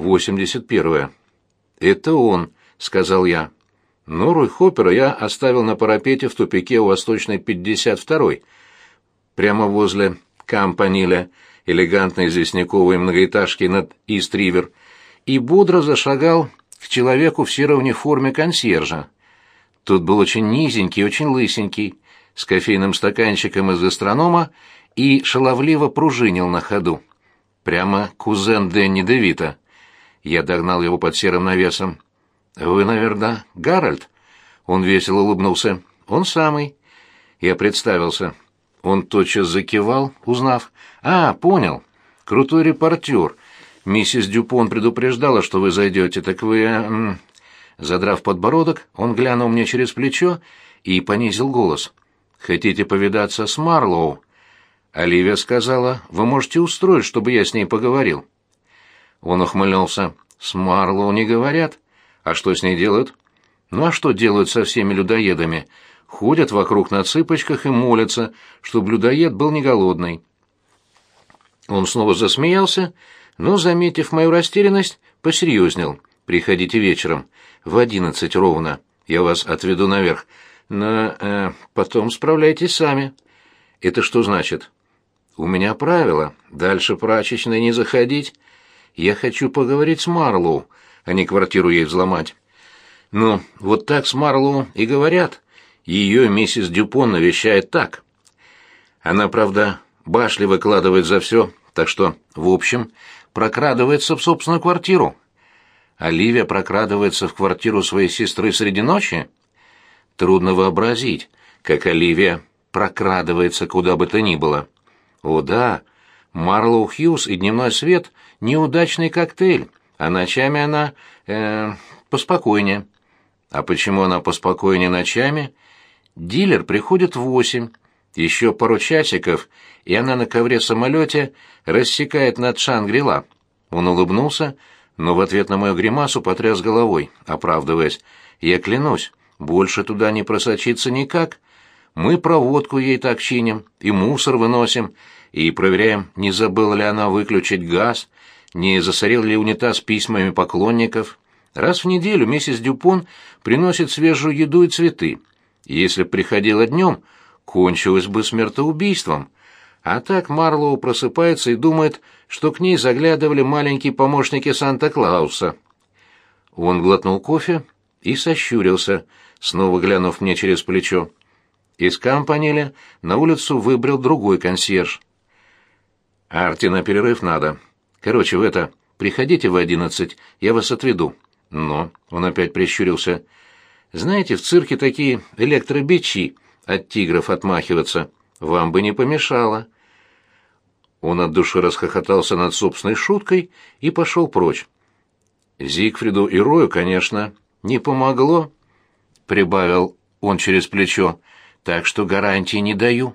81. «Это он», — сказал я. Но Рой Хоппера я оставил на парапете в тупике у Восточной 52-й, прямо возле Кампаниля, элегантной известняковой многоэтажки над Ист-Ривер, и бодро зашагал к человеку в серой униформе консьержа. Тут был очень низенький, очень лысенький, с кофейным стаканчиком из гастронома и шаловливо пружинил на ходу. Прямо кузен Дэнни Девита. Я догнал его под серым навесом. «Вы, наверное, Гарольд?» Он весело улыбнулся. «Он самый». Я представился. Он тотчас закивал, узнав. «А, понял. Крутой репортер. Миссис Дюпон предупреждала, что вы зайдете, так вы...» Задрав подбородок, он глянул мне через плечо и понизил голос. «Хотите повидаться с Марлоу?» Оливия сказала, «Вы можете устроить, чтобы я с ней поговорил». Он ухмыльнулся. «С Марлоу не говорят. А что с ней делают?» «Ну а что делают со всеми людоедами? Ходят вокруг на цыпочках и молятся, чтобы людоед был не голодный». Он снова засмеялся, но, заметив мою растерянность, посерьезнел. «Приходите вечером, в одиннадцать ровно. Я вас отведу наверх. Но э, потом справляйтесь сами». «Это что значит?» «У меня правило. Дальше прачечной не заходить». Я хочу поговорить с Марлоу, а не квартиру ей взломать. Ну, вот так с Марлоу и говорят. Ее миссис Дюпон навещает так. Она, правда, башли выкладывает за все, так что, в общем, прокрадывается в собственную квартиру. Оливия прокрадывается в квартиру своей сестры среди ночи? Трудно вообразить, как Оливия прокрадывается куда бы то ни было. О да, Марлоу Хьюз и дневной свет — неудачный коктейль, а ночами она... э поспокойнее. А почему она поспокойнее ночами? Дилер приходит в восемь, еще пару часиков, и она на ковре-самолете рассекает над Шангрила. Он улыбнулся, но в ответ на мою гримасу потряс головой, оправдываясь. «Я клянусь, больше туда не просочиться никак. Мы проводку ей так чиним, и мусор выносим, и проверяем, не забыла ли она выключить газ, не засорил ли унитаз письмами поклонников. Раз в неделю миссис Дюпон приносит свежую еду и цветы. Если приходила днем, кончилось бы смертоубийством. А так Марлоу просыпается и думает, что к ней заглядывали маленькие помощники Санта-Клауса. Он глотнул кофе и сощурился, снова глянув мне через плечо. Из кампанеля на улицу выбрал другой консьерж. Арти на перерыв надо. Короче, в это... Приходите в одиннадцать, я вас отведу. Но... Он опять прищурился. Знаете, в цирке такие электробичи от тигров отмахиваться. Вам бы не помешало. Он от души расхохотался над собственной шуткой и пошел прочь. Зигфриду и Рою, конечно, не помогло, — прибавил он через плечо, — так что гарантии не даю.